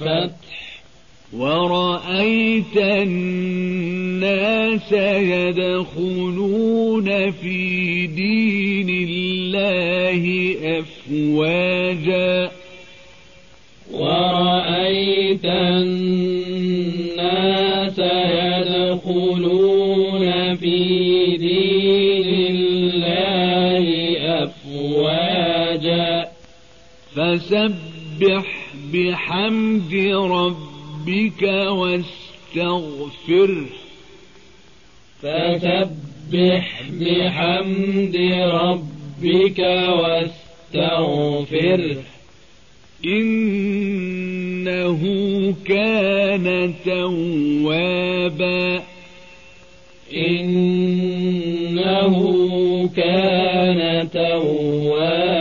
والفتح ورأيت الناس يدخلون في دين الله أفواجا ورأيت الناس يدخلون في دين الله أفواجا فسبح بحمد ربك واستغفر فسبح بحمد ربك واستغفر إنه كان توابا. إنه كان توابا.